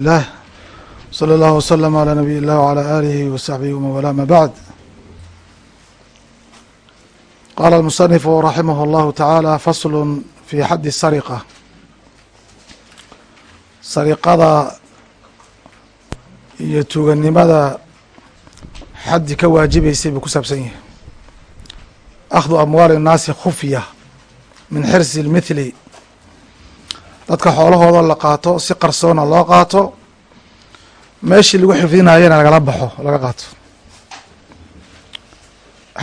lah slى اllah وslm عlى nabiy الlah وعlى alihi وsaxbihi wman wala ama bعd qala الmuصنif raximah اllahu taعaalى fasl fi xadi sariqة sariqada iyo tuuganimada xaddi ka waajibaysay buu ku saabsan yahay akhdu amwaali الnaasi khufya min xirsi اlmithli dadka xoolahooda la qaato si qarsoona loo qaato meeshii lagu xifdinayana lagala baxo laga qaato.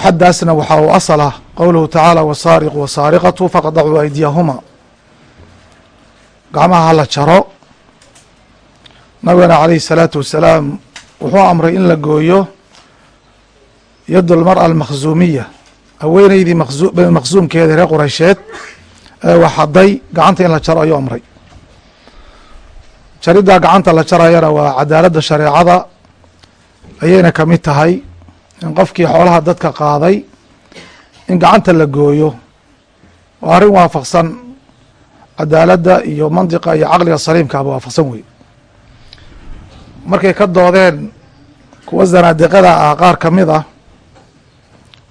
Xaddaasna waxaa uu asal ah qowluhu tacaala wasaariqu wasaariqatu faqdacuu aydiyahuma. Gacmaha hala jaro. Nabigana calayhi الsalaatu wasalaam wuxuu amray in la gooyo yad lmar'a almakhzuumiya haweeneydii maqsuumkeeda reer qureysheed ee waxaday gacanta in la jaro ayuu amray. Jariddaa gacanta la jarayana waa cadaaladda shareecada ayayna ka mid tahay in qofkii xoolaha dadka qaaday in gacanta la gooyo. Waa arrin waafaqsan cadaaladda iyo mandiqa iyo caqliga saliimkaaba waafaqsan wey markay ka doodeen kuwa zanaadiqada ah qaar ka mid ah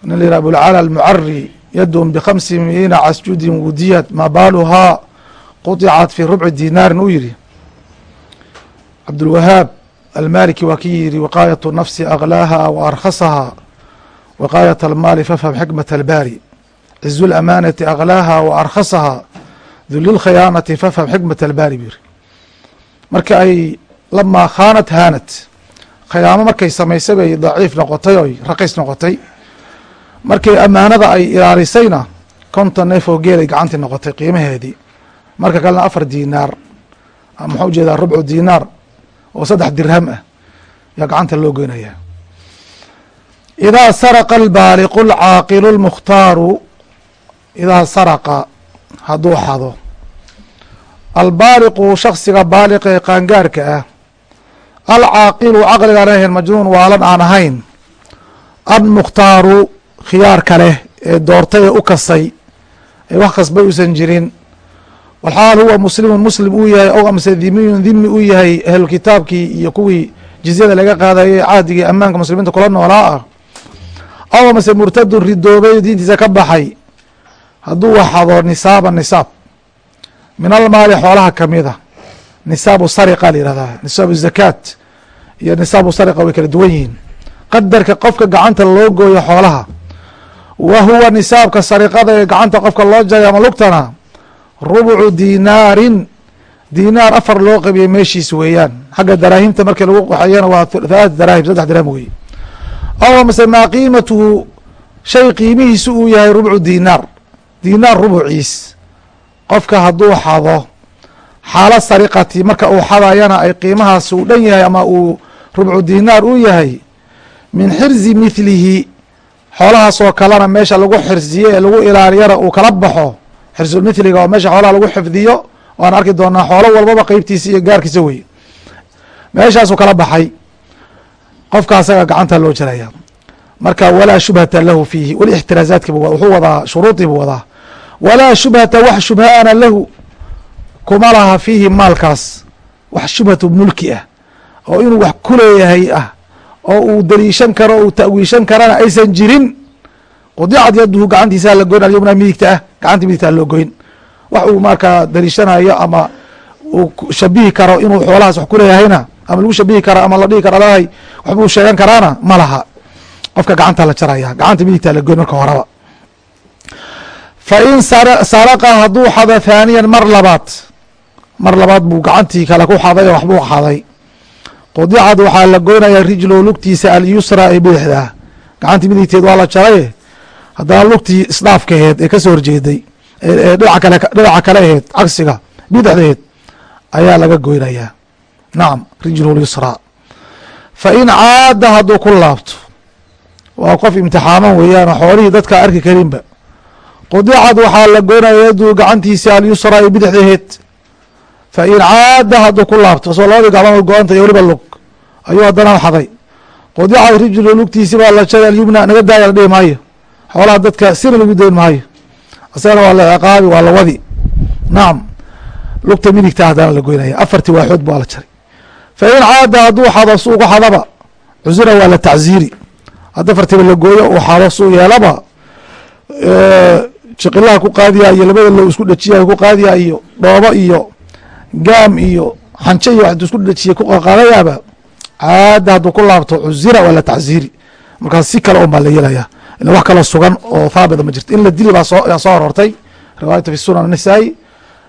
nin la yihah abulcala almucari yadun bkhamsi miina casjudin wudiyat maa baaluhaa quطicat fi rubci dinaarin uu yihi cabdulwahaab almaliki waa ki yihi wiqaayat nafsi aglaaha wa arkhasaha wiqaayat almaali fafham xikmat albaari cizu lamaanati aglaaha wa arkhasaha dulilkhiyaanati fafham xikmat albaari buu yihi marka ay lamaa khaanat haanat khiyaamo markay samaysay bay daciif noqotay oy raqiis noqotay markii amaanada ay ilaalisayna konton neef oo geelay gacantii noqotay qiimaheedii. Marka kalena afar dinaar muxuu u jeedaa rubcu dinaar oo saddex dirham ah yaa gacanta loo goynaya. Idaa saraqa albaaliqu alcaaqilu lmukhtaaru idaa saraqa hadduu xado albaaliqu shaksiga baaliqa ee qaangaarka ah alcaaqilu caqligaan ahayn majnuun waalan aan ahayn. Almukhtaaru khiyaarka leh ee doortay ee u kasay ee wax kasbay uusan jirin. Walxaal huwa muslimun muslim uu yahay ow amse dhimiyun dhimi uu yahay ahlulkitaabkii iyo kuwii jizyada laga qaadayay cahdigii ammaanka muslimiinta kula noolaa. Ah ow amase murtadun ridoobay diintiisa ka baxay. Hadduu waxado nisaaba nisaab. Min almaali xoolaha kamida nisaabu sariqa la yihahdaa nisaabu zakaat iyo nisaabu sariqa way kala duwan yihiin. Qadarka qofka gacanta loo gooyo xoolaha wa huwa nisaabka sariqada ee gacanta qofka loo jaray ama lugtana? Rubcu dinaarin. Dinaar afar loo qabiyay meeshiis weeyaan. Xagga daraahimta markii lagu qaxeeyana waa thalaat daraahim saddex dirham weye aw mase maa qiimatuhu shay qiimihiisu uu yahay rubcu dinaar. Dinaar rubuciis qofka hadduu xado xaalo sariqati marka uu xadayana ay qiimahaas uu dhan yahay ama uu rubcu dinaar uu yahay min xirzi mithlihi xoolahaasoo kalena meesha lagu xirsiye ee lagu ilaaliyana uu kala baxo xirsulmithliga oo meesha xoolaha lagu xifdiyo waan arki doonaa xoolo walbaba qeybtiisa iyo gaarkiisa wey meeshaasuu kala baxay qofka asaga gacanta loo jaraya. Marka walaa shubhata lahu fiihi. Weli ixtiraazaadkiibu wuxuu wadaa shuruudii buu wadaa. Walaa shubhata wax shubhaana lahu. Kuma laha fiihi maalkaas wax shubhatu mulki ah oo inuu wax ku leeyahay ah oo uu daliishan karo uu ta'wiishan karana aysan jirin qudicad yaduhu gacantiisaa la goyn alyumna midigta ah gacanta midigtaa loo goyn. Wax uu markaa daliishanayo ama uu shabihi karo inuu xoolahaas wax kuleeyahayna ama lagu shabihi karo ama la dhihi karo adahay waxbuu sheegan karaana ma laha. Qofka gacanta la jaraya gacanta midigtaa la goyn marka horeba. Fa in saraqa hadduu xado thaaniyan mar labaad mar labaad buu gacantii kale ku xaday oo waxbuu xaday qudicad waxaa la goynaya rijlo lugtiisa alyusra ee bidixdaa gacantii midigteed waa la jaraye haddana lugtii isdhaafkaheed ee ka soo horjeeday ee dhinaca kale aheed cagsiga bidixdeed ayaa laga goynayaa nacam rijlu lyusra fa in caada hadduu ku laabto waa qof imtixaaman weeyaan xoolihii dadka arki karinba. Qudicad waxaa la goynaya yaduu gacantiisa alyusra ee bidixdaheed fa in caada hadduu ku laabto soo labadii gacmood go-anta iyo weliba lug ayuu haddana xaday qudicad rijlu lugtiisi baa la jaray alyumna naga daaya la dhihi maayo xoolaha dadka sina lagu dayn maayo isagana waa la ciqaabi waa la wadi nacam lugta midigta haddana la goynaya afartii waaxood baa la jaray fa in caada hadduu xado suu ku xadaba cusira waa la tacziiri hadda fartiba la gooyo uu xado suu yeelaba jiqilaha ku qaadiya iyo labada low isku dhajiya ku qaadiya iyo dhoobo iyo gaam iyo xanjo iyo wax isku dhajiya ku qaqaadayaaba caada hadduu ku laabto cusira waa la tacziiri markaas si kale un baa la yeelaya ila wax kaloo sugan oo thaabita ma jirto. In la dili baa soo soo aroortay riwaayata fi sunan nisaa'i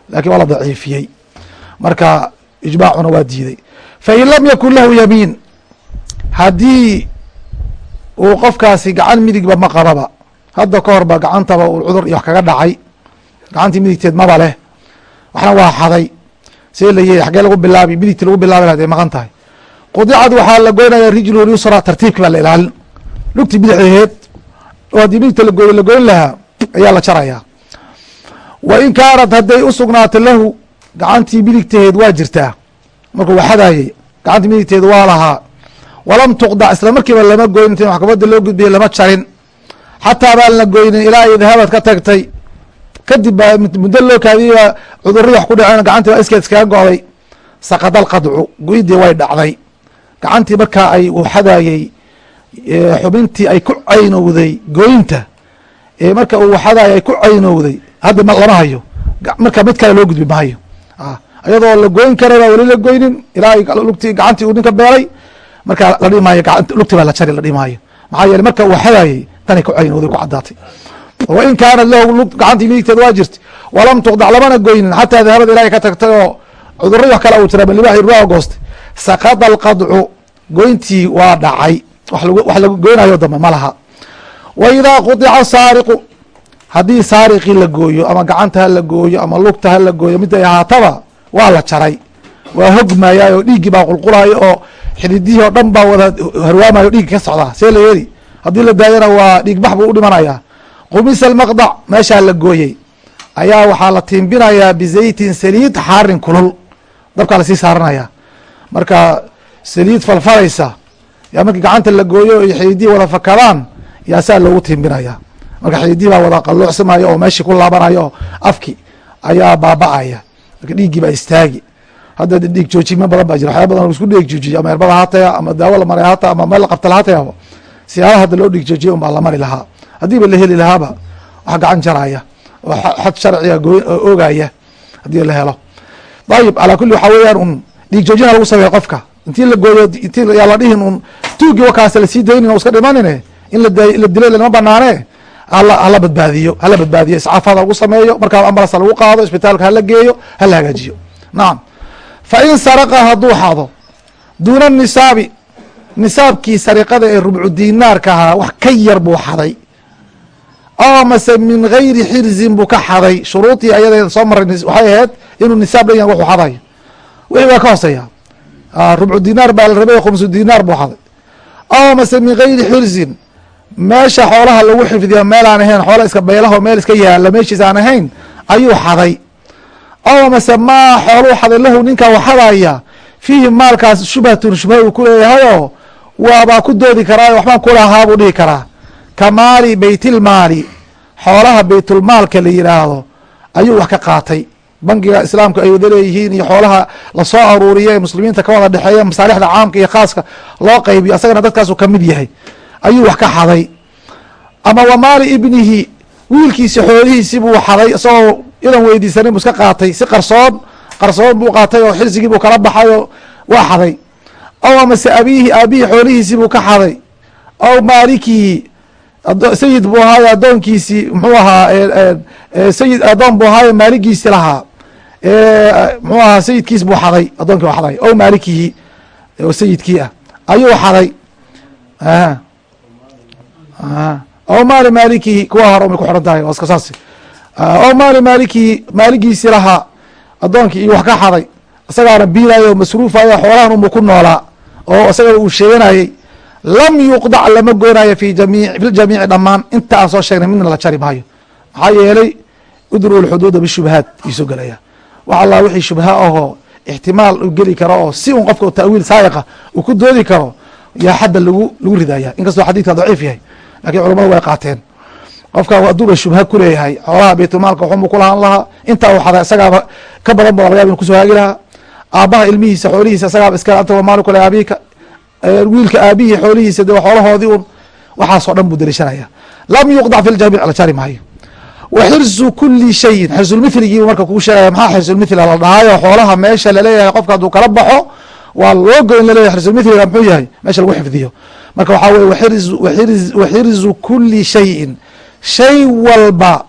laakiin waa la daciifiyey. Marka ijmaacuna waa diiday. Fain lam yakun lahu yamiin haddii uu qofkaasi gacan midigba ma qababa hadda ka horba gacantaba uu cudur iyo wax kaga dhacay. Gacantii midigteed maba leh. Waxna waa xaday see la yeey xagee lagu bilaabi midigti lagu bilaabi lahaday maqan tahay. Qudicad waxaa la goynaya rijlu lyusra tartiibki baa la ilaalin lugti bidixdeed oo haddii midigta lagooyo la goyn lahaa ayaa la jarayaa. Wa in kaanat hadday u sugnaata lahu gacantii midigteed waa jirtaa. Markuu waxadaayey gacantii midigteed waa lahaa. Walam tuqdac isla markiiba lama goyn inti maxkamadda loo gudbiye lama jarin. Xataa baan la goynin ilaa ay dahabad ka tagtay kadib baa muddo loo kaadiyey cudurradii wax ku dhaceen gacantii baa iskeed iskaga go'day. Saqada alqadcu goydii way dhacday. Gacantii markaa ay waxadaayey xubintii ay ku caynowday goynta marka uu waxadaayey ay ku caynowday. Hadda lama hayo. Marka mid kale loo gudbi mahayo iyadoo la goyn karaba weli la goynin. Ilaa lugtii gacantii uu ninka beelay marka la dhihi maayo lugti baa la jari la dhihi maxaa yeele marka uu waxadaayey tanay ku caynowday ku caddaatay wain kaanat lahu gacantii midigteed waa jirta walam tuqdac lamana goynin xataa dahabad ilahay ka tagtay oo cudurradii wax kale uu jira balibaax irwaa goostay. Sakada alqadcu goyntii waa dhacay. Wax lagu goynayo dambe ma laha. Wa qudica saariqu haddii saariqii la gooyo ama gacanta ha la gooyo ama lugta ha la gooyo mid ay ahaataba waa la jaray. Waa hogmaya oo dhiiggii baa qulqulayo oo xididihii oo dhan baa wada harwaamayo dhiiggi ka socdaa. See la yeeli haddii la daayana waa dhiigbax buu u dhimanaya qumisa almaqdac meeshaa la gooyey. Ayaa waxaa la tiimbinayaa bizaytin saliid xaarin kulul. Dabkaa la sii saaranaya. Marka saliid falfalaysa yaa markii gacanta la gooyo iyo xididihii wada fakadaan yaa saa loogu tiimbinaya. Marka xididihii baa wada qalloocsamaya oo meeshii ku laabanayo oo afki ayaa baaba'aya. Marka dhiiggii baa istaagi. Hadda dhiig joojimo badan baa jira. Waxyaa badan isku dhiig joojiyo ama erbada hataya ama daawo la maray hata ama meel la qabta lahatayaba siyaalaha hadda loo dhiig joojiya un baa la mari lahaa haddiiba la heli lahaaba wax gacan jaraya oo xad sharciga oogaya haddii la helo. Ayib calaa kulli waxaa weeyaan un dhiig joojina lagu sameeya qofka. Intii la gooyo yaa la dhihin un tuugi wakaas la sii daynin o iska dhimanine? In la dilay lama banaane hala badbaadiyo hala badbaadiyo iscaafada lagu sameeyo markaa ambalasa lagu qaado isbitaalka hala geeyo hala hagaajiyo. Nacam fa in saraqa hadduu xado duuna nisaabi nisaabkii sariqada ee rubcu dinaarka ahaa wax ka yar buu xaday oo mase min gayri xirzin buu ka xaday. Shuruudii ayada soo maray waxay ahayd inuu nisaab dhan yahay wuxuu xadayo wixii waa ka hooseeya rubcu dinaar baa la rabay khumsu dinaar buu xaday. Oo mase min gayri xirzin meesha xoolaha lagu xifdiyo meel aan ahayn xoola iska beelaho meel iska yaalla meeshiis aan ahayn ayuu xaday. Oo mase maa xooluu xaday lahu ninka waxadaya fiihi maalkaas shubhatun shubha uu ku leeyahayoo waabaa ku doodi karaa waxbaan kulahaa buu dhihi karaa ka maali beytilmaali xoolaha beytulmaalka la yidhaahdo ayuu wax ka qaatay. Bangiga islaamka ay wada leeyihiin iyo xoolaha la soo aruuriya ee muslimiinta ka wada dhexeeya masaalixda caamka iyo khaaska loo qaybiyo asagana dadkaasu ka mid yahay ayuu wax ka xaday. Ama wa maali ibnihi wiilkiisi xoolihiisi buu xaday isagoo idan weydiisanin buu iska qaatay si qarsoon qarsoon buu qaatay oo xilsigii buu kala baxay oo waa xaday. Aw amase abiihi aabihii xoolihiisii buu ka xaday. Aw maalikihi sayid buu ahaaye addoonkiisii muxuu ahaa sayid addoon buu ahaaye maaligiisi lahaa muxuu ahaa sayidkiis buu xaday addoonkii xaday. Aw maalikihi oo sayidkii ah. Ayuu xaday. Aw maali maalikihi kuwa hore umay ku xiran tahay iska saas aw maali maalikihi maaligiisii lahaa addoonkii iyo wax ka xaday. Isagaana biilayo o masruufayo xoolahan umu ku noolaa oo isaga uu sheeganayey lam yuqdac lama goynayo fi jami fi ljamiici dhammaan inta aan soo sheegnay midna la jari maayo. Maxaa yeelay udru lxuduuda bishubahaat iisoo gelaya wax allah wixii shubha ahoo ixtimaal u geli karo oo si un qofka ta'wiil saayiqa uu ku doodi karo yaa xadda lagu lagu ridaya inkastoo xadiidka daciif yahay lakiin culamadu way qaateen. Qofka haduuba shubha kuleeyahay xoolaha baytulmaalka waxumuu kulahaan lahaa. Intaa uu xada isagaaba ka badan ba laga yaba inu ku soo haagi lahaa. Aabaha ilmihiisa xoolihiisa isagaaba iska anta wamaaluka liaabika wiilka aabihii xoolihiisa de xoolahoodii un waxaasoo dhan buu dariishanaya lam yuqdac fi ljamic la jari maayo. Wa xirsu kuli shayin xirsulmitligiibu marka kuu sheegaya maxaa xirsulmithla la dhahaayo? Xoolaha meesha la leeyahay qofka hadduu kala baxo waa loo goyn la leeyahay xirsulmithliga muxuu yahay? Meesha lagu xifdiyo. Marka waxaa weye waxirzu kuli shayin. Shay walba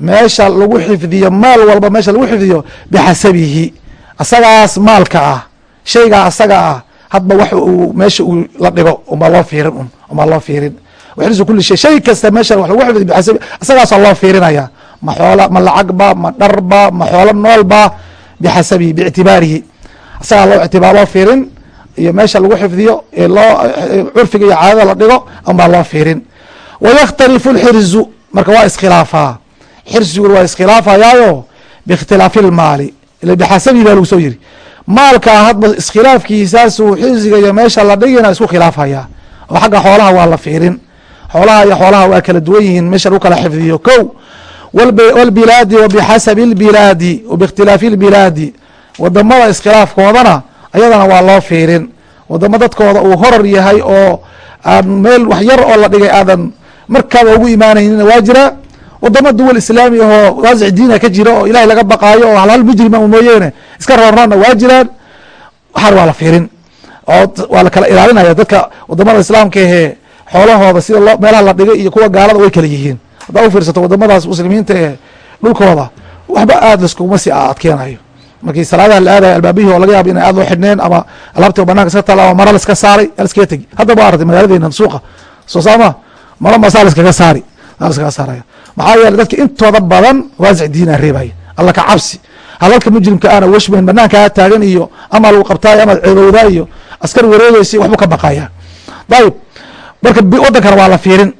meesha lagu xifdiyo maal walba meesha lagu xifdiyo bixasabihi asagaas maalka ah shaygaa asaga ah hadba wax uu meesha uu la dhigo umbaa loo fiirin un umbaa loo fiirin. Waxirzu kuli shay shay kasta meesha wax lagu xifdiyo bixasabi asagaasaa loo fiirinaya. Ma xoola ma lacagba ma dharba ma xoolo noolba bixasabihi biictibaarihi. Asagaa loo ictibaar loo fiirin iyo meesha lagu xifdiyo ee loo curfiga iyo caadada la dhigo umbaa loo fiirin. Wayakhtalifu lxirzu marka waa iskhilaafaa. Xirsiguna waa iskhilaafayaayo biikhtilaafi lmaali ila bixasabihi baa lagu soo yiri maalkaa hadba iskhilaafkiisaasuu xirsiga iyo meesha la dhigina isku khilaafaya oo xagga xoolaha waa la fiirin. Xoolaha iyo xoolaha waa kala duwan yihiin meesha lagu kala xifdiyo. Ko wlbilaadi wa bixasabi lbilaadi wa biikhtilaafi lbilaadi waddamada iskhilaafkoodana ayadana waa loo fiirin. Wadamo dadkooda uu horar yahay oo aan meel wax yar oo la dhigay aadan markaaba ugu imaanaynina waa jira wadamo duwal islaami ahoo waasic diina ka jira oo ilahay laga baqaayo oo hal hal mujrima mooyeene iska roornaana waa jiraan. Waxaan waa la fiirin. Oo waa la kala ilaalinaya. Dadka waddamada islaamka ahee xoolahooda sida loo meelaha la dhigay iyo kuwa gaalada way kala yihiin. Haddaa ufiirsato wadamadaas muslimiinta ee dhulkooda waxba aada laskuma si adkeenayo markii salaadaha la aadayo albaabihii oo laga yaabo inay aad loo xidhneen ama alaabtii bananka iska taala ama mara laska saaray laskaga tegi. Haddaba aragtay magaaladeena suuqa. Soo saama mara masaa laskaga saari. Laskaga saaraya maxaa yeeley dadka intooda badan waasic diina reebaya alla ka cabsi. Hadalka mujrimka ana washman banaankaa taagan iyo ama lagu qabtaayo ama ceebowdaa iyo askar wareegeysa waxbuu ka baqaya ayib marka wadankana waa la fiirin.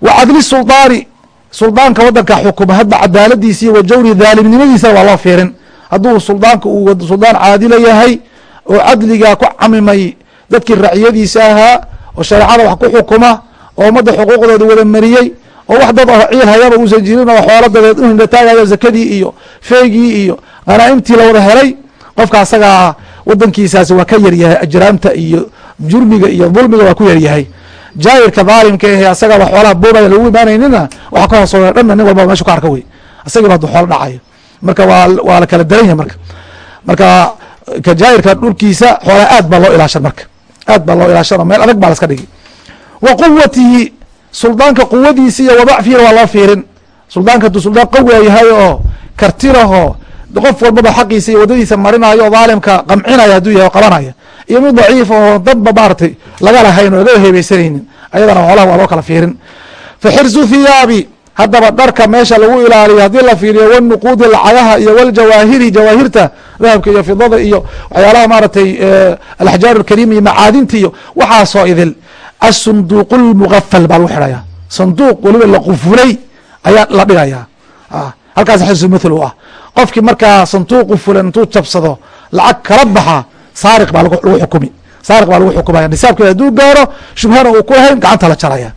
Wa cadli suldaani suldaanka wadanka xukuma hadba cadaaladiisa iyo wa jawri dhaalimnimadiisana waa loo fiirin. Hadduu suldaanka uu suldaan caadila yahay oo cadligaa ku camimay dadkii raciyadiisa ahaa oo shareecada wax ku xukuma oo ummadda xuquuqdooda wada mariyey oo wax dad oo ciil hayaba uusan jirin oo xoolo dadeed uhindhataagayo zakadii iyo feegii iyo hanaaimtii la wada helay qofka asagaa wadankiisaasi waa ka yaryahay ajraamta iyo jurmiga iyo dulmiga waa ku yaryahay jaayirka dhaalimka ahe asagaba xoolaha boobaya lagu imaanaynina waxa ka hoosooya dhanna nin walbaba meshu ka arka wey asagiiba haduu xoolo dhacayo marka waa waa la kala daran yahay marka. Marka ka jaayirka dhulkiisa xoolaha aad baa loo ilaashan marka. Aad baa loo ilaashan oo meel adag baa laska dhigi wa quwatihi suldaanka quwadiisa iyo wadacfiina waa loo fiirin. Suldaanka hadduu suldaan qawiya yahay oo kartiraho qof walbaba xaqiisa iyo waddadiisa marinayo oo dhaalimka qamcinaya hadduu yahay oo qabanaya. Iyo mid daciif oo dadba maaratay laga lahayn oo laga heebeysanaynin ayadana xoolaha waa loo kala fiirin. Fa xirsu haddaba dharka meesha lagu ilaaliyo haddii la fiiriyo wanuquudi lacagaha iyo waljawaahiri jawaahirta dahabka iyo fidada iyo waxyaalaha maaratay alaxjaar alkarima iyo macaadinta iyo waxaasoo idil. Asunduuq lmugafal baa lagu xidhaya sanduuq weliba la qufulay ayaa la dhigaya halkaas xirsu mithlu ah. Qofkii markaa sanduuqu fulan intuu jabsado lacag kala baxa saariq baa lagu xukumi. Saariq baa lagu xukumaya nisaabkeeda hadduu gaaro shubhana uu ku lahayn gacanta la jaraya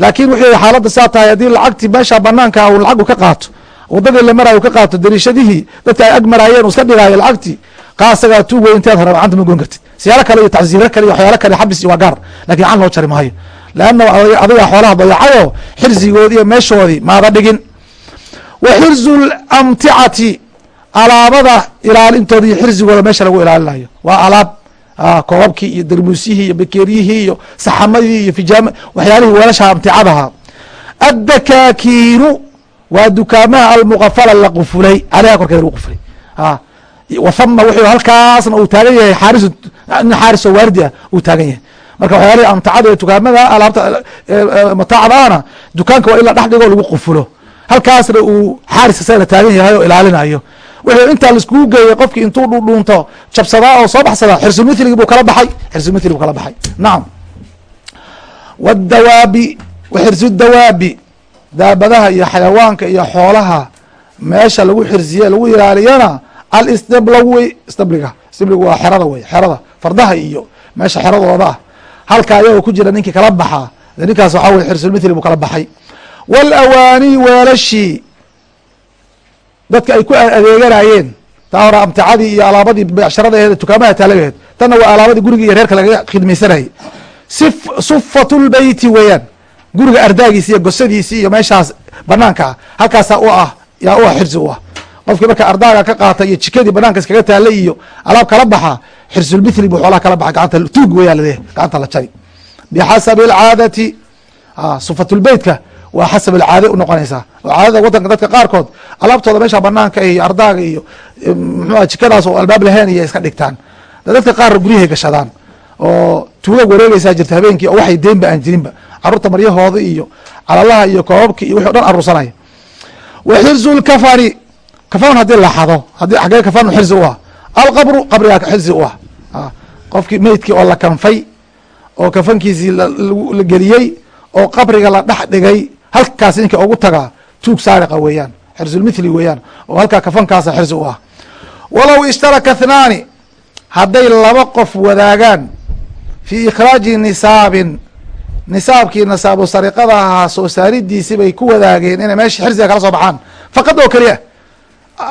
laakiin wuxuu xaaladda saa tahay haddii lacagtii meesha banaanka uu lacag ka qaato wadadii la marayo ka qaato dariishadihii dadka ay ag maraayeen uu iska dhigaayo lacagtii kaa asagaa tuug wey inteed hore gacanta ma goyn kartid. Siyaalo kale iyo tacsiiro kale iyo waxyaalo kale xabis iyo waa gaar laakiin gacan loo jari maayo. Leanna adigaa xoolaha dayacayo xirsigoodi iyo meeshoodii maada dhigin. Wa xirzu lamticati alaabada ilaalintooda iyo xirsigooda meesha lagu ilaalinayo waa alaab koobabkii iyo darmuusyihii iyo bakeeryihii iyo saxamadii iyo fijaama waxyaalihii weelasha amticadaha addakaakiinu waa dukaamaha almuqafala la qufulay. Aleyha korkeeda lagu qufulay. Wahama wuxuu halkaasna uu taagan yahay xaarisu nin xaarisoo waardi ah uu taagan yahay. Marka waxyaalihii amticada ee dukaamada alaabta mataacda ahna dukaanka waa in la dhex dhigo lagu qufulo. Halkaasna uu xaaris isagana taagan yahay oo ilaalinayo wuxuu intaa laiskugu geeyey qofkii intuu dhudhuunto jabsadaa oo soo baxsadaa xirsulmithligi buu kala baxay. Xirsulmithli buu kala baxay. Nacam wadawaabi wa xirsu dawaabi daabadaha iyo xayawaanka iyo xoolaha meesha lagu xirsiye lagu ilaaliyana alistiblawi istabliga. Istabligu waa xerada wey xerada fardaha iyo meesha xeradooda ah. Halka ayagoo ku jira ninkii kala baxaa ninkaas waxaa weye xirsulmithli buu kala baxay. Walawaani weelashii dadka ay ku adeeganayeen taa hore amticadii iyo alaabadii becsharada aheed tukaamaha taalabaheed tanna waa alaabadii guriga iyo reerka lagaga khidmaysanayay sufat lbeyti weeyaan guriga ardaagiisi iyo gosadiisi iyo meeshaas banaanka ah. Halkaasa u ah yaa u ah xirsi u ah. Qofkii marka ardaaga ka qaata iyo jikadii banaanka iskaga taala iyo alaab kala baxa xirsulmithli buu xoolaha kala baxa gacanta tuug weyaa gacanta la jari bixasabi alcaadati sufatulbeytka waa xasab alcaade unoqonaysaa oo caadada wadanka dadka qaarkood alaabtooda meesha banaanka iyo ardaaga iyo mxua jikadaas oo albaab lahayn iyo iska dhigtaan. Dadka qaar guryahay gashadaan oo tuuga wareegeysaa jirta habeenkii oo waxay deenba aan jirinba carruurta maryahooda iyo calalaha iyo koobabki iyo wixi dhan aruursanaya wa xirzu lkafani kafan haddii la xado haddii xagee kafan xirzi u ah. Alqabru qabrigaa xirzi u ah. Qofkii meydkii oo la kanfay oo kafankiisii la geliyey oo qabriga la dhex dhigay halkaas ninka ugu tagaa tuug saariqa weeyaan xirsulmithli weeyaan oo halkaa kafankaasa xirsi u ah. Walow ishtaraka ithnaani hadday laba qof wadaagaan fii ikhraaji nisaabin nisaabkii nisaabu sariqada ahaa soo saaridiisi bay ku wadaageen inay meesha xirsiga kala soo baxaan. Faqad oo keliya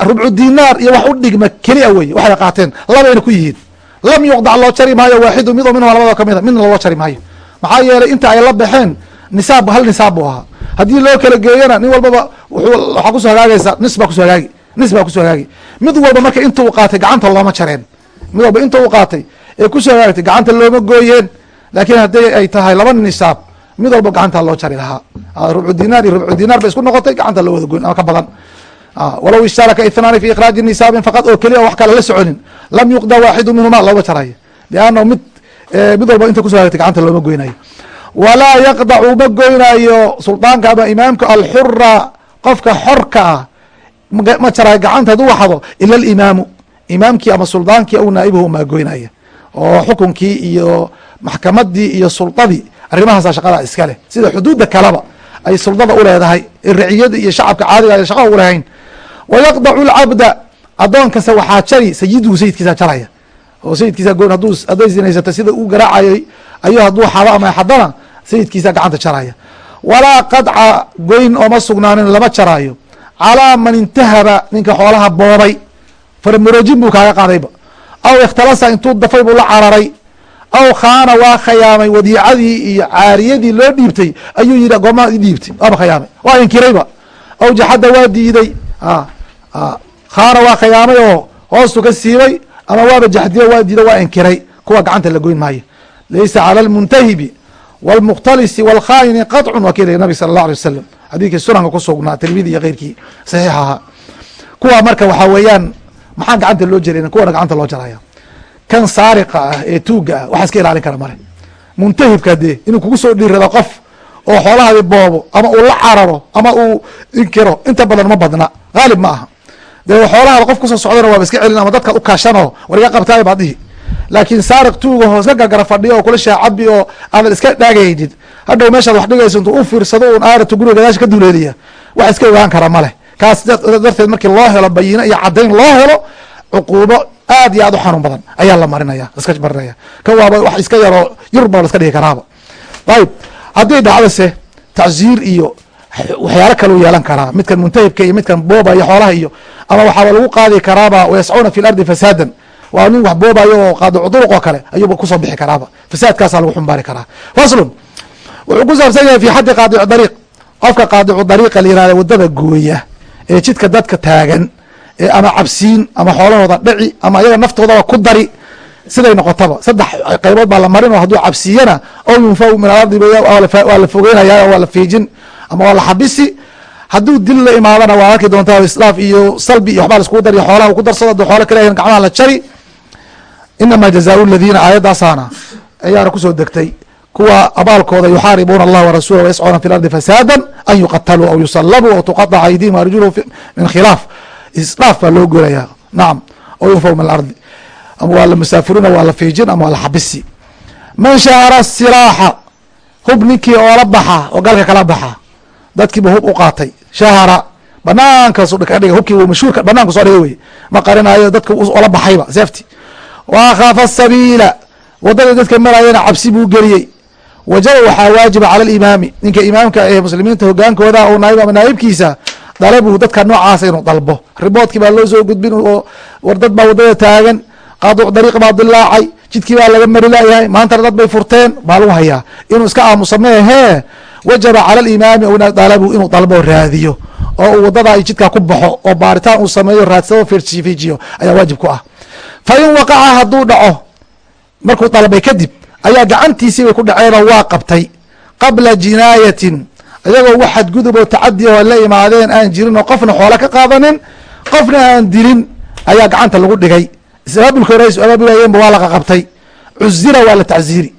rubcu dinaar iyo wax u dhigma keliya wey waxay qaateen labayna ku yihiin. Lam yuqdac loo jari maayo waaxidu mid oo minhuma labadoo kamida midna loo jari maayo. Maxaa yeelay inta ay la baxeen nisaab hal nisaab buu ahaa. Haddii loo kala geeyana nin walbaba waxaa ku soo hagaagaysa nis baa ku soo hagaagi nis baa ku soo hagaagi. Mid walba marka inta qaatay gacanta looma jareen. Mid walba inta qaatay ee ku soo hagaagtay gacanta looma gooyeen laakiin haddii ay tahay laba nisaab mid walba gacanta loo jari lahaa. Rubcu dinaar iyo rubcu dinaar bay isku noqotay gacanta loo wada goyn ama ka badan. Walow ishtaraka ithnaani fi ikhraaji nisaabin faqad oo keliya wax kale la soconin lam yuqda waaxidu minhuma looma jarayo liannahu mid mid walba inta kuso hagagtay gacanta looma goynayo. Walaa yaqdacu ma goynaayo suldaanka ama imaamka alxura qofka xorka ah ma jarayo gacanta haduu waxdo ila alimaamu. Imaamkii ama suldaankii aw naa'ibuhu maa goynaya oo xukunkii iyo maxkamadii iyo suldadii arrimahaasa shaqada iska leh. Sida xuduudda kaleba ay suldada uleedahay ee raciyada iyo shacabka caadiga ay shaqa ulahayn wayaqdacu lcabda addoonkase waxaa jari sayiduhu sayidkiisa jaraya. Oo sayidkiisa goyn hadduu hadday zinaysato sida uu garaacayay ayuu hadduu xado ama xadana sayidkiisa gacanta jaraya. Walaa qadca goyn ooma sugnaanin lama jaraayo. Calaa man intahaba ninka xoolaha boobay. Farmaroojin buu kaaga qaadayba. Aw ikhtalasa intuu dafay buu la cararay aw khaana waa khayaamay wadiicadii iyo caariyadii loo dhiibtay ayuu yidhi goormaa i dhiibtay waaba khayaamay waa inkirayba aw jaxadda waa diiday khaana waa khayaamay oo hoostu ka siibay ama waaba jaxdiyo waa diiday waa inkiray kuwa gacanta la goyn maayo laysa cala almuntahibi wاlmukhtalisi wاlkhaayini qaطcun waa kii nabig sala اllah alay wasalam xadiidkii sunanka ku sugnaa tirmidi iyo keyrkii saxiix ahaa kuwa marka waxaa weeyaan maxaa gacanta loo jarayna kuwana gacanta loo jaraya kan saariqa ah ee tuuga ah waxa iska ilaalin kara male muntahibka dee inuu kugu soo dhiirado qof oo xoolahaadi boobo ama uu la cararo ama uu inkiro inta badan ma badna. Haalib ma aha. Dee xoolahaada qof ku soo socdana waaba iska celin ama dadkaad u kaashanoo war iga qabtaay baad dhihi. Laakiin saariq tuugaho iska gargara fadhiyo oo kula shaacabi oo aadan iska dhaagaydid hadhow meeshaad wax dhigayso intuu u fiirsado un aaratu guriga gadaasha ka duuleeliya wax iska ogaan kara male kaas darteed markii loo helo bayino iyo caddayn loo helo cuquubo aad iyo aad u xanuun badan. Ayaa la marinaya iska marinaya. Kan waaba wax iska yaroo yurba la iska dhigi karaaba. Ayib haddii dhacdose tacziir iyo waxyaalo kaleu yeelan karaa. Midkan muntahibka iyo midkan boobaya xoolaha iyo ama waxaaba lagu qaadi karaaba wayascuuna fi lardi fasaadan. Waa nin wax boobayo oo qaadicu duruq oo kale ayuuba ku soo bixi karaaba. Fasaadkaasaa lagu xumbaari karaa. Faslun wuxuu ku saabsan yahay fi xaddi qaadicu dariiq. Qofka qaadicu dariiqa la yihahda waddada gooya ee jidka dadka taagan ama cabsiin ama xoolahooda dhaci ama ayaga naftoodaba ku dari. Siday noqotaba. Saddex qaybood baa la marin oo hadduu cabsiiyana ow alardi waa la fogeynaya waa la fiijin ama waa la xabisi. Hadduu dil la imaadana waa arki doontaa islaaf iyo salbi iyo waxbaa laiskugu dariya xoolaha ku darsado hadduu xoolo kale gacmaha la jari. Inamaa jazaau ladiina aayadaasaana ayaana ku soo degtay. Kuwa abaalkooda yuxaaribuuna allah warasulah wayascuuna fi lardi fasaada an yuqataluu aw yusalabuu aw tuqaطca aydihim arjuluhum min khilaaf isdhaaf baa loo golaya nacam aw yunfaw min alardi ama waa la musaafiruna waa la fiijin ama waa la xabisi. Man shahara silaaxa hub ninkii oola baxa oo galka kala baxa dadkiiba hub u qaatay. Shahara banaankasu ka dhiga hubkii mashhuurka banaanku soo dhiga wey. Ma qarinaayo dadka ola baxayba safety. Wa sabiila waddada dadka marayana cabsi buu geliyey. Wajaba waxaa waajiba cala alimaami ninka imaamka ee muslimiinta hogaankooda u naayib ama naayibkiisa dalabuhu dadka noocaasa inuu dalbo. Riboodkii baa loo soo gudbin oo war dad baa waddada taagan. Qaaduc dariiq baa dilaacay jidkii baa laga mari layahay maantana dad bay furteen. Baa lagu hayaa. Inuu iska aamusa meehee wajaba cala alimaami dalabu inuu dalbo raadiyo. Oo uu waddada jidkaa ku baxo oo baaritaan uu sameeyo raadsado fiijiyo ayaa waajib ku ah. Fa in waqaca hadduu dhaco markuu dalbay kadib ayaa gacantiisii bay ku dhaceenoo waa qabtay qabla jinaayatin iyagoo wax xadgudub oo tacadi oo la imaadeen aan jirin oo qofna xoole ka qaadanin qofna aan dilin ayaa gacanta lagu dhigay. Abaabulka hore abaabulayeenba waa laqaqabtay cuzira waa la tacziiri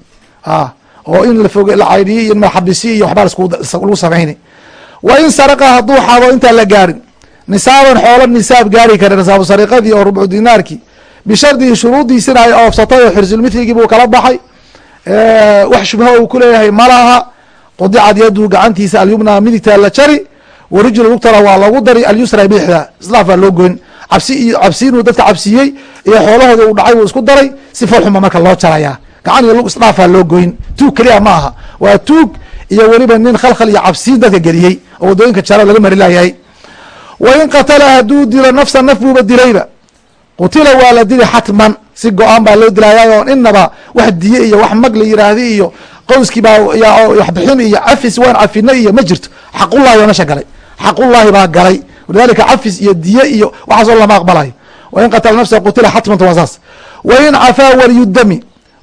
oo in la caydhiyo iyo maxabisi iyo waxbaa lagu samayni wa in saraqa hadduu xado intaan la gaarin. Nisaaban xoolo nisaab gaari kara nisaabu sariqadii oo rubcu dinaarki bishardihi shuruuddiisina ay oofsatay oo xirsulmithrigii buu kala baxay. Wax shubha uu kuleeyahay malaha qudicad yadu gacantiisa alyumna midigta la jari warijl lugtana waa lagu dari alyusra bidixda islaafaa loo goyn cabsi iyo cabsi inuu dadka cabsiyey iyo xoolahooda uu dhacay buu isku daray si foolxuma marka loo jaraya gacan iyo lug isdhaafaa loo goyn tuug keliya ma waa tuug iyo weliba nin khalkhal iyo cabsiin dadka geliyey oo waddooyinka jara laga mari layahay wa in qatala hadduu dilo nafsa naf buuba dilayba qutila waa la dili xatman si go'aan baa loo dilayaa oo inaba wax diye iyo wax mag la yiraahdi iyo qowskii baa waxbixin iyo cafis waan cafina iyo ma jirto. Xaqullahi baa meesha galay. Xaqullahi baa galay. Walidalika cafis iyo diye iyo waxaasoo lama aqbalayo wain qatala nafsa qutila xatmanta waa saas. Wain cafaa waliyudami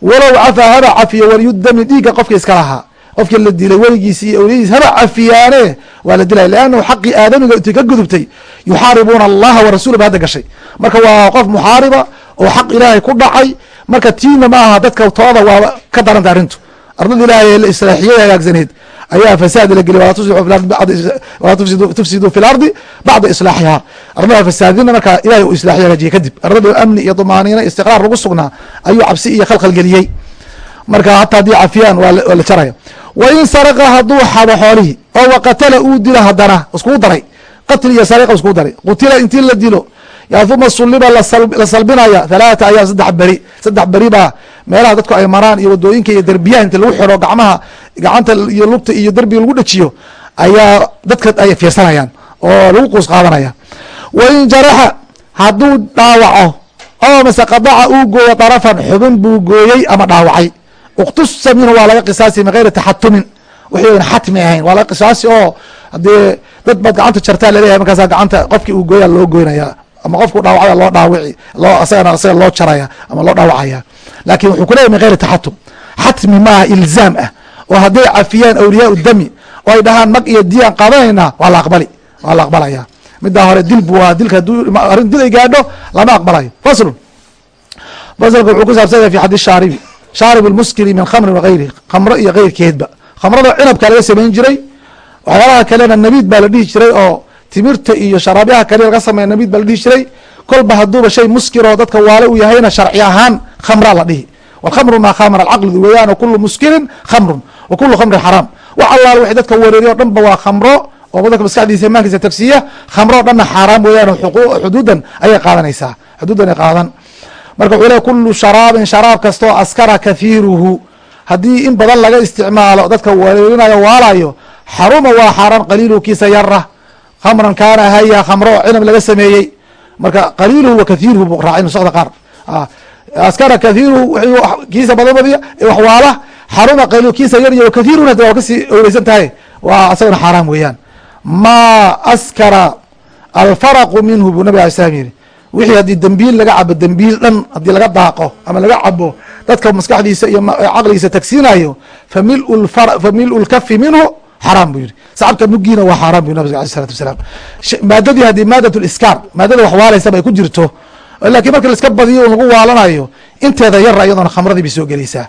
walow cafaa haba cafiyo waliyudami dhiigga qofka iska lahaa. Qofkii la dilay weligiisi iyo awliyadiis haba cafiyaane. Waa la dilaya leannahu xaqii aadamiga intay ka gudubtay. Yuxaaribuuna allaha wa rasuula ba hadda gashay. Marka waa qof muxaariba oo xaq ilaahay ku dhacay. Marka tiina ma aha dadka tooda waa ka daranta arrintu ardada ilahay ee la islaaxiyey hagaagsaneed ayaa fasaad la geliy walaa tufsiduu fi lardi bacda islaaxihaa ardada fasaadina markaa ilahay uu islaaxiy hagaajiye kadib ardada amni iyo dumaaniina istiqraar lagu sugnaa ayuu cabsi iyo khalkhal geliyey marka hataa haddii cafiyaan waa la jaraya. Wa in saraqa hadduu xado xoolihii oo waqatala uu dilo haddana iskuu daray. Qatl iyo sariqa iskuu daray. Qutila intii la dilo yaa uma suliba la salbinaya halaata ayaam saddex beri saddex beri baa meelaha dadku ay maraan iyo waddooyinka iyo derbiyaha inta lagu xiro gacmaha gacanta iyo lugta iyo derbiga lagu dhajiyo ayaa dadka ay fiirsanayaan oo lagu quus qaadanaya wa in jaraxa hadduu dhaawaco oo mase qadaca uu gooyo darafan xubin buu gooyey ama dhaawacay. Uktusa minhu waa laga qisaasi min gayri taxatumin an xatmi ahayn waa laga qisaasi oo hadee dad baad gacanta jartaa la leeyahay markaasa gacanta qofkii uu gooya loo goynaya ama qofku dhaawacaya loo dhaawici loo asagana asaga loo jaraya ama loo dhaawacaya. Lakin wuxuu kuleyahy min gayri taxatum xatmi maaha ilzaam ah. Oo hadday cafiyaan awliyaa dami oo ay dhahaan mag iyo diyaan qaadanayna waa la aqbali waa la aqbalaya. Middaa hore dil bu waa dilka arrin dil ay gaadho lama aqbalayo faslun faslka wuxuu ku saabsan yahay fi xadii shaaribi shaarib lmuskiri min khamrin wagayrihi khamro iyo keyrkeedba khamrada cinabka laga samayn jiray waxyaalaha kalena nabiid baa la dhihi jiray oo timirta iyo sharaabyaha kale laga sameeya nabiid baa la dhihi jiray. kolba haduuba shay muskir oo dadka waale uu yahayna sharci ahaan khamraa la dhihi. wlkhamru maa khamra alcaqli weeyaan kulu muskirin khamrun wa kulu khamrin xaraam. wax allaal wixii dadka wareeriyo o dhan ba waa khamro oo dadka maskaxdiisa imaankiisa tagsiya khamro o dhanna xaaraam weeyaan xuduudan ayay qaadanaysaa. xuduudan ay qaadan. marka wuxuu le kulu sharaabin sharaab kastoo askara kathiiruhu. haddii in badan laga isticmaalo dadka wareerinayo waalayo xaruma waa xaaraan qaliiluhu kiisa yara khamran kaana haya khamro cinab laga sameeyey. Marka qaliiluhu wa kathiiruhu bu raacay nusakda qaar. Askara kathiiruhu kiisa badan badiya waxwaala xaruma qaliil kiisa yar iyo wakathiirun waa ka sii owleysan tahay waa asagana xaaraam weeyaan. Maa askara alfaraqu minhu buu nabig alay slam yihi wixii haddii dembiil laga cabo dembiil dhan haddii laga daaqo ama laga cabo dadka maskaxdiisa iyo caqligiisa tagsiinayo famil lkafi minhu xaraam buu yihi sacabka mugiina waa xaaraan bu nabig alay salatu wasalaam. Maadadii haddii maadat liskaar maadada waxwaalaysaba ay ku jirto lakiin marka laiska badiyo lagu waalanayo inteeda yara iyadoona khamradii bay soo gelaysaa.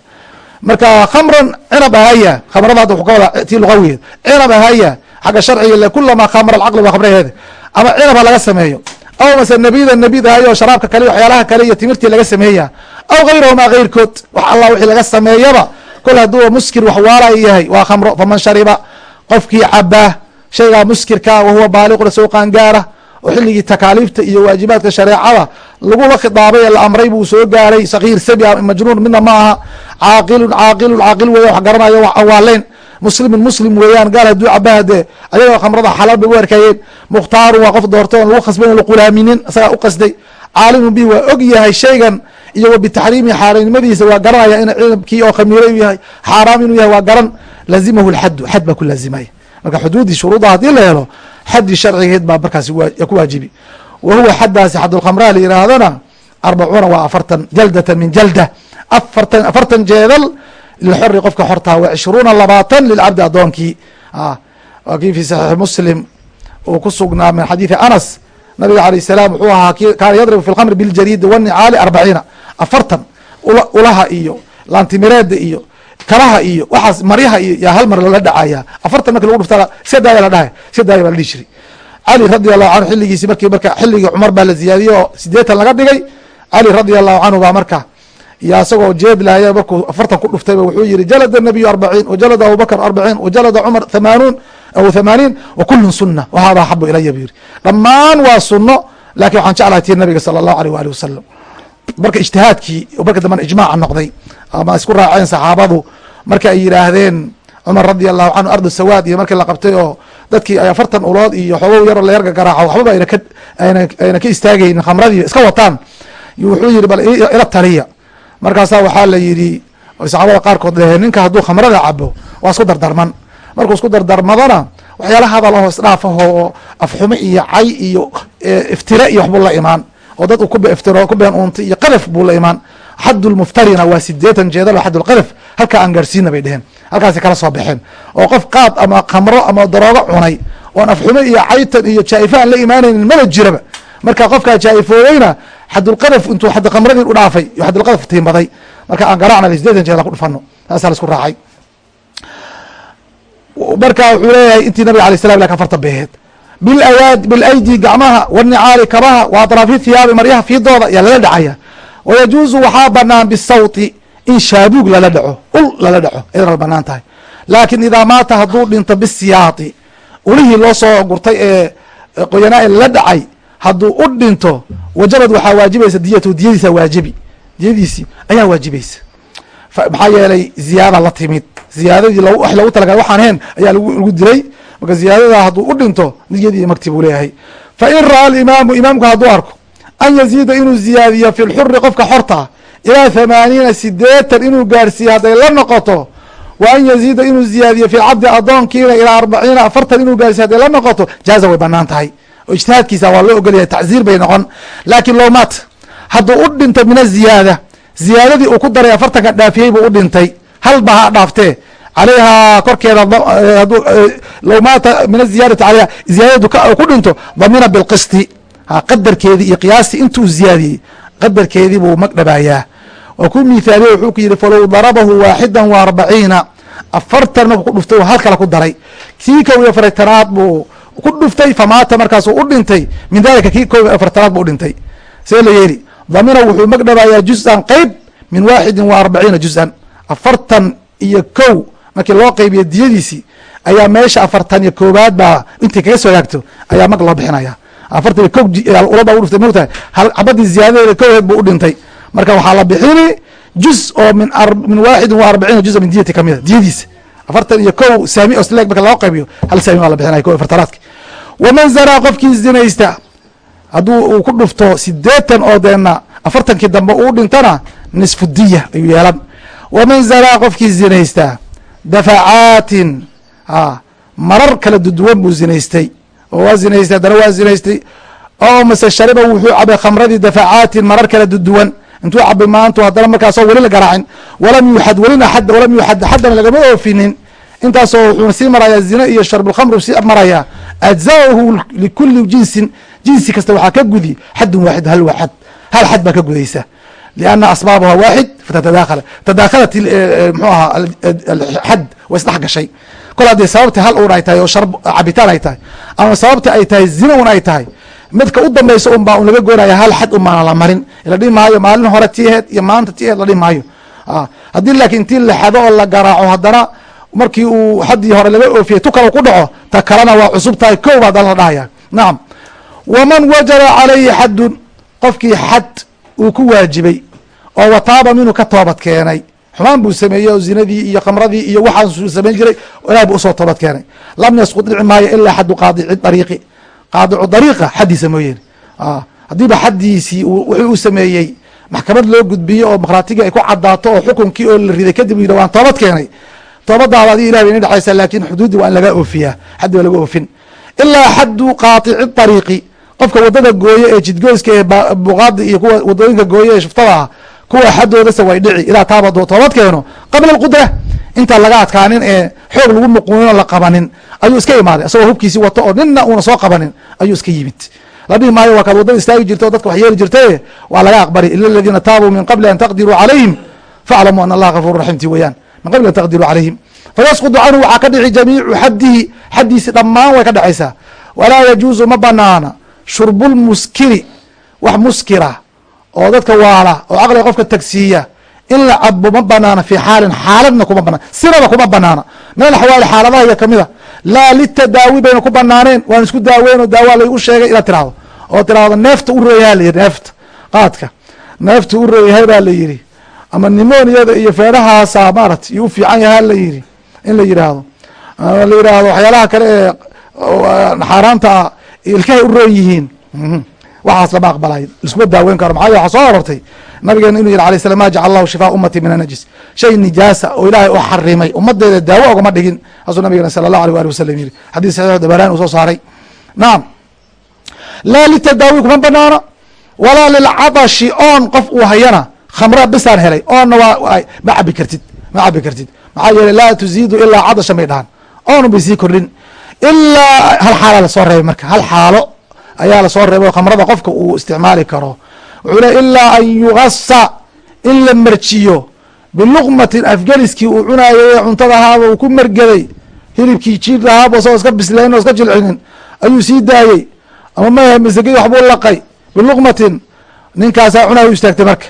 Marka khamran cinab ahaya khamrada hadda wuxuu ka wadaa tii luqawigeed cinab ahaya xagga sharciga kulamaa khamra alcaqli waa khamraheeda ama cinab ha laga sameeyo. Aw mase nabida nabid ahayo sharaabka kale waxyaalaha kale iyo timirtii laga sameeya aw gayrahumaa keyrkood wax allah wixii laga sameeyaba kol hadduu muskir waxwaala yahay waa khamro faman shariba qofkii cabaa shaygaa muskirka wahuwa baaliquna soo qaangaara oo xilligii takaaliifta iyo waajibaadka shareecada lagula khidaabay ee la amray buu soo gaaray sakiir sabi majnuun midna ma aha caaqilun caaqilun caaqil weya wax garanayo wax awaaleyn muslimin muslim weeyaan gaal hadduu cabaha dee ayagoo khamrada xalaal bay u arkayeen mukhtaarun waa qof doortay oon lagu khasban laqulaaminin isagaa u qasday caalimun bihi waa og yahay shaygan iyo wa bitaxriimi xaaraannimadiisa waa garanaya in cilmkii oo khamiire inuu yahay xaaraam inuu yahay waa garan lazimahu lxaddu xad baa ku laazimaya marka xuduuddii shuruuda haddii la helo xaddii sharcigeed baa markaasi ku waajibi wa huwa xaddaasi xadulkhamraa la yihaahdana arbacuuna waa afartan jaldatan min jalda afartan afartan jeedal lilxori qofka xortaa wa cishruuna labaatan lilcabdi addoonkii waa kii fi saxiixi muslim uu ku sugnaa min xadiidi anas nabiga alayh salaam wuxuu ahaa kaana yadribu fi lkhamri biljariidi wanicaali arbaciina afartan ulaha iyo laantimireeda iyo kalaha iyo waxaas maryaha iyo yaa hal mar lala dhacaya afartan marki lagu dhuftaa iska daaya la dhahay iska daaya baa la dhihi jiray. Cali radi allahu canhu xilligiisi markii marka xilligii cumar baa la ziyaadiyey oo sideetan laga dhigay. Cali radi allahu canhu baa marka iyo isagoo jeedlaya markuu afartan ku dhuftayba wuxuu yihi jalada nabiyu arbaciin wajalada abubakr arbaciin wajalada cumar hamaanuun aw thamaaniin wakulun suna wahada axabu ilaya bu yiri dhammaan waa suno laakiin waxaan jeclahay tii nabiga sala allahu aleyh waali wasalam marka ijtihaadkii marka dambena ijmaaca noqday ama isku raaceen saxaabadu marka ay yidhaahdeen cumar radi allahu canhu ardu sawaad iyo markii la qabtay oo dadkii ay afartan ulood iyo xogow yaroo la yarga garaaco waxbaba ayna ka ayna ayna ka istaagaynin khamradii iska wataan. Wuxuu yihi bal ila taliya. Markaasaa waxaa la yidhi saxaabada qaarkood dheheen ninka hadduu khamrada cabo waa isku dardarman. Markuu isku dardarmadona waxyaala isdhaafaho oo afxumo iyo cay iyo iftire iyo waxbuu la imaan oo dad uu kuiftiro ku been uuntay iyo qadaf buu la imaan xadulmuftarina waa sideetan jeedal xadulqadaf halkaa aan bay dheheen halkaasay kala soo baxeen. Oo qof qaad ama khamro ama daroogo cunay oon afxumo iyo caytan iyo jaa'ifa aan la imaanaynin mana jiraba. Marka qofkaa jaa'ifooweyna xadulqadaf intuu xad khamradii u dhaafay iyo xadulqadaf tiimbaday marka aan garaacna sideetan jeedal ku dhufano taasaa la isku raacay. Marka wuxuu leeyahay intii nabiga alay salam lak afartan beheed bilayaad bilaydi gacmaha wanicaali kabaha wa atraafi thiyaabi maryaha fiidooda yaa lala dhacaya wayajuuzu waxaa banaan bisawti in shaabuug lala dhaco ul lala dhaco iyadana bannaan tahay laakin idaa maata hadduu dhinto bisiyaati ulihii loo soo gurtay ee qoyanaa lala dhacay hadduu u dhinto wajabad waxaa waajibaysa diyatu diyadiisa waajibi diyadiisii ayaa waajibaysa maxaa yeelay ziyaada la timid ziyaadadii wax loogu talagalay waxaan ahayn ayaa lagu dilay marka ziyaadada hadduu u dhinto niyadii magti buu leeyahay fa in ra'a alimaamu imaamku hadduu arko an yaziida inuu ziyaadiyo fi lxuri qofka xorta ilaa thamaaniina sideetan inuu gaarhsiiyo hadday la noqoto wa an yaziida inuu ziyaadiyo fi lcabdi adoonkiina ilaa arbaciina afartan inuu gaarsiyo hadday la noqoto jaaza way bannaan tahay. Oo ijtihaadkiisa waa loo ogolyahay tacziir bay noqon. Laakiin low maat hadduu u dhinto min aziyaada ziyaadadii uu ku daray afartanka dhaafiyey buu u dhintay. Hal ha dhaaftee calayhaa korkeeda low maata min aziyaadati aleyha ziyaadadu ku dhinto damina bilqisti qadarkeedii iyo qiyaastii intuu ziyaadiyey qadarkeedii buu magdhabayaa oo ku mithaaliye wuxuu ku yihi falow darabahu waaxida wa arbaciina. Afartan markuu ku dhuftay hal kale ku daray. Kii kow iyo afartanaad buu ku dhuftay famaata markaasuu u dhintay. Min dalika kii kow iyo afartanaad buu dhintay. See la yeeli. Damina wuxuu magdhabayaa juz-an qeyb min waaxidin wa arbaciina juz-an. Afartan iyo kow markii loo qeybiyo diyadiisii ayaa meesha afartan iyo koobaad baa intay kaga soo hagaagto ayaa mag loo bixinaya afartan iyo kow ulaba u dhuftay mogtahay xabadii ziyaadadeeda kowheed buu u marka waxaa la bixini juz oo min min waaxidin wa arbaciina juza min diyati kamida diyadiisa. Afartan iyo kow saami osleg marka loo qaybiyo hal saami baa la bixinaya kow afartanaadki waman zanaa qofkii zinaysta hadduu uu ku dhufto sideetan oo deena afartankii dambe uu dhintana nisfu diya ayuu yeelan. Waman zanaa qofkii zinaysta dafacaatin marar kala duduwan buu zinaystay oo waa zinaystay haddana waa zinaystay. Oo mase shariba wuxuu cabay khamradii dafacaatin marar kala duduwan intuu cabay maantu haddana markaasoo weli la garaacin. Walam yuxad welina walam yuxad xaddana lagama oofinin. Intaasoo wuxuu sii marayaa zina iyo sharbulkhamru sii marayaa. Ajzaahu likuli jinsin jinsi kasta waxaa ka gudi. Xadun waaxid hal waa xad hal xad baa ka gudaysa. Lianna asbaabuha waaxid fatadakhala tadaakhalat mxuu ahaa xad way isdhex gashay kol haddii sababti hal un ay tahay oo sharb cabitaan ay tahay ama sababti ay tahay zina un ay tahay midka u dambaysa un baa un laga goynaya hal xad un la marin la dhihi maayo maalin hore tiaheed iyo maanta tiaheed la dhihi maayo. Haddii laakiin intii la xado oo la garaaco haddana markii uu xaddii hore laga oofiyey tu kale ku dhaco ta kalena waa cusub tahay kow baa dana la dhahaya. Nacam waman wajaba calayhi xadun qofkii xad uu ku waajibay oo wataaba minuu ka toobad keenay xumaan buu sameeyey oo zinadii iyo khamradii iyo waxaasuu samayn jiray ilahay buu u soo toobad keenay. Lam yasqud dhici maayo ilaa xaddu qaadici dariiqi. Qaadicu dariiqa xaddiisa mooyeene haddiiba xaddiisii wuxuu u sameeyey maxkamad loo gudbiyo oo makhraatigii ay ku cadaato oo xukunkii oo la riday kadib yidha waan toobad keenay. Toobadaada adi ilah bay ina dhexaysaa laakin xuduuddii waa laga oofiyaa. Xaddi waa laga oofin. Ilaa xaddu qaatici dariiqi. Qofka waddada gooye ee jidgoyska ee buqaada iyo kuwa waddooyinka gooye ee shuftada ah kuwa xadoodase way dhici. Ilaa taaba toobad keeno qabla alqudra intaan laga adkaanin ee xoog lagu muquunin oo la qabanin. Ayuu iska imaaday. Isagoo hubkiisii wato oo nina uuna soo qabanin ayuu iska yimid. La maayo waa kaad waddada istaagi jirta o dadka wax yeeli jirtaye waa laga aqbali ila aladiina taabuu min qabli an taqdiruu calayhim faaclamuu ana allaha gafuuru raximti weeyaan. Min qabli an taqdiruu calayhim. Fayasqudu canhu waxaa ka dhici jamiicu xaddihi xaddiisi dhammaan way ka dhexaysaa walaa yajuusu ma banaana. Shurbulmuskiri wax muskira oo dadka waala oo caqliga qofka tagsiiya in la cabo ma banaana fi xaalin xaaladna kuma banaan sinaba kuma banaana. Min axwaali xaaladaha iyo kamida laa litadaawi bayna ku banaaneen waan isku daaweyn oo daawaa laygu sheegay inaad tirahdo oo tirahdo neefta u reeyaha la yidhi neefta qaadka. Neefta u reeyahay baa la yidhi ama nimoniyada iyo feedhahaasa maarata iyo u fiican yaha la yidhi in la yidhaahdo la yidhaahdo waxyaalaha kale ee xaaraanta ilkahay u roon yihiin waxaas lama aqbalayo liskuma daaweyn karo. Maxaa waxaa soo arortay nabigeena inuu yihi alay slam ma jacal allahu shifaa ummati min anajis shay nijaasa oo ilaahay u xarimay. Ummadeeda daawo ogama dhigin saasuu nabigeena sala allahu alيh wali wasalam yihi xadis saxiix dabarani uu soo saaray. Nacam laa litadaawi kuma banaana walaa lilcadashi oon qof uu hayana khamra bisaan helay. Oonna waa ma cabi kartid ma cabi kartid. Maxaa yeeley laa tuziidu ilaa cadasha may dhahan oonu bay sii kordhin ilaa hal xaala la soo reebay marka hal xaalo ayaa la soo reebay oo khamrada qofka uu isticmaali karo. Wuxuu le ilaa an yugasa in la merjiyo biluqmatin afgeliskii uu cunaayay ee cuntada ahaaba uu ku mergeday hilibkii jiir ahaaba isagoo iska bisleen o iska jilcinin ayuu sii daayey ama maya masegedi waxbuu laqay biluqmatin ninkaasaa cunaaya u istaagtay marka.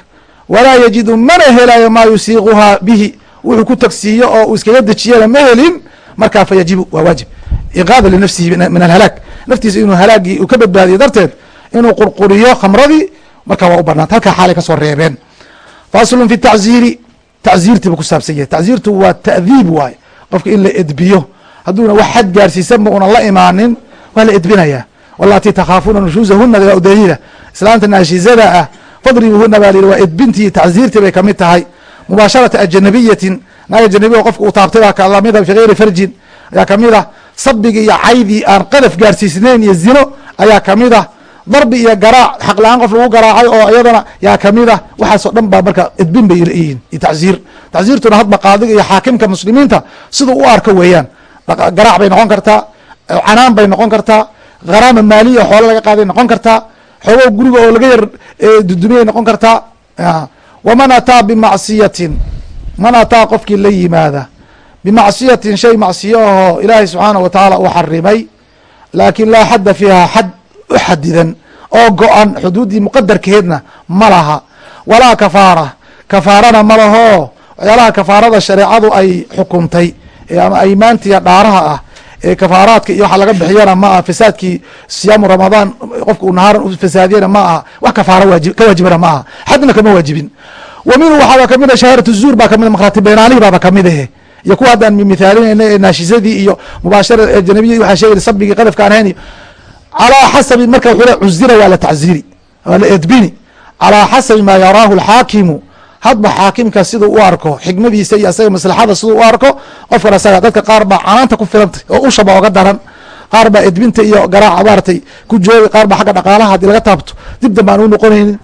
Walaa yajidu mana helayo maa yusiiquhaa bihi. Wuxuu ku tagsiiyo oo uu iskaga dejiyana ma helin markaa fa yajibu waa waajib. Iqaada linafsihi min alhalaag naftiisa inuu halaagii uu ka badbaadiyo darteed inuu qurquriyo khamradii markaa waa u banaanta halkaa xaalay ka soo reebeen. Faslun fi tacziiri tacziirtii buu ku saabsan yahay. Tacziirtu waa ta'diib waay. Qofka in la edbiyo. Hadduuna wax xad gaarsiisanba unan la imaanin waa la edbinayaa walatii takhaafuuna nushuusahuna udaliila islaamta naashizada ah fadribuhuna baa lihi waa edbintii tacziirtii bay ka mid tahay. Mubaasharata ajanabiyatin naag ajanabiya qofka uu taabtay baa lamida fi gayri farjin. Ayaa ka mid ah sabigi iyo caydii aan qadaf gaarsiisnayn iyo zino ayaa ka mid ah. Darbi iyo garaac xaq la'aan qof lagu garaacay oo iyadana yaa ka mid ah. Waxaasoo dhan baa marka edbin bay leeyihiin iyo tacziir tacziirtuna hadba qaadiga iyo xaakimka muslimiinta siduu u arko weeyaan. Garaac bay noqon kartaa canaan bay noqon kartaa kharaama maaliya xoolo laga qaaday noqon kartaa xoogo guriga oo laga yar dudumiyay noqon kartaa. Waman ataa bimacsiyatin man ataa qofkii la yimaada bimacsiyatin shay macsiyo ahoo ilaahay subxaanah wa tacaala uu xarimay laakin laa xadda fiiha xad u xadidan oo go-an xuduuddii muqadarkeedna ma laha walaa kafaara kafaarana ma laho waxyaalaha kafaarada shareecadu ay xukuntay ama aymaantiya dhaaraha ah ee kafaaraadka iyo waxa laga bixiyana ma aha fasaadkii siyaamu ramadaan qofka uu nahaaran u fasaadiyana ma aha wax kafaara ka waajibana ma aha xadna kama waajibin wa waxaaba ka mid a zuur baa ka mid markhaati beenaalihi baaba ka mid ahe iyo kuwa haddaan mithaalinayna ee naashizadii iyo mubaashara ee janabiyadii waxaa sheegay sabigii qadafka aan hayn calaa xasabi marka wuxuu le cuzira waa la tacziiri waa la edbini. Calaa xasabi maa yaraahu alxaakimu hadba xaakimka siduu u arko xikmadiisa iyo asaga maslaxada siduu u arko qofkan asaga dadka qaar baa canaanta ku filantay oo ushaba oga daran. Qaar baa edbinta iyo garaaca maaratay ku jooga qaar baa xagga dhaqaalaha haddii laga taabto. Dib dambe aan u noqonaynin.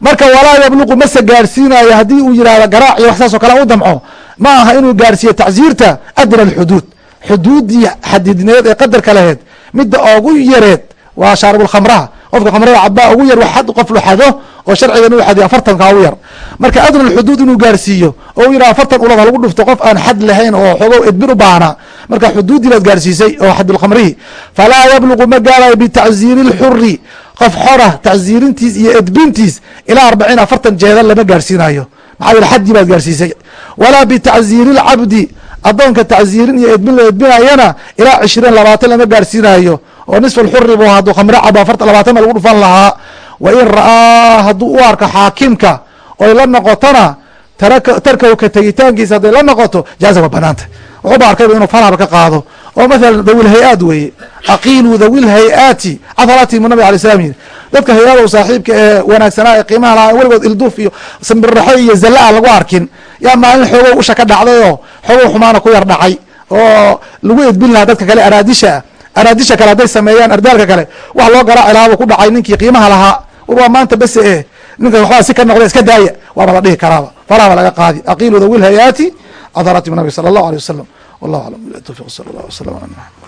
Marka walaa yabluqu mase gaarsiinayo haddii uu yihahdo garaac iyo wax saas oo kale u damco ma aha inuu gaarsiiyo tacziirta adna alxuduud. Xuduuddii xadidneed ee qadarka laheyd midda ogu yareed waa shaaribulkhamraha qofka khamrada cabaa ugu yar waxad qof luxado oo sharcigan u xadiyo afartanka ugu yar. Marka adna alxuduud inuu gaarsiiyo oo yidhaha afartan ulad halagu dhufto qof aan xad lahayn oo xogow edbin u baahna marka xuduuddii baad gaarsiisay oo xadulkhamrihi falaa yabluqu ma gaarayo bitacziiri lxuri qof xora tacziirintiis iyo edbintiis ilaa arbaciin afartan jeedal lama gaarsiinayo maxaa yele xaddii baad gaarsiisay. Walaa bitacziiri lcabdi addoonka tacziirin iyo edbin la edbinayana ilaa cishriin labaatan lama gaarsiinayo oo nisf lxuri bu hadduu khamre cabo afartan labaatan ba lagu dhufan lahaa. Wa in ra'aa hadduu u arko xaakimka oy la noqotona tarkahu ka tegitaankiisa hadday la noqoto jaaza waa banaanta wuxuuba arkayba inuu faraba ka qaado oo mathalan dawil hay'aad weeye aqiiluu dawil hay'aati cadalaati mu nabig alay slam yiri dadka hay'adow saaxiibka ee wanaagsanaa ee qiimaha lahaa weligood ilduuf iyo sambirraxo iyo zalla-a lagu arkin. Yaa maalin xoogow usha ka dhacday oo xoogow xumaana ku yar dhacay oo lagu edbin lahaa dadka kale araadisha ah araadisha kale hadday sameeyaan ardaalka kale. Wax loo garaaci lahaabuu ku dhacay ninkii qiimaha lahaa. Waa maanta bese eh ninka waxbaa si ka noqda iska daaya waaba la dhihi karaaba. Faraaba laga qaadi. Aqiilu dawil hay'aati cadalaati nabi sala allahu alay wasalam wallahu aclam towfiq sala allah wasalam ala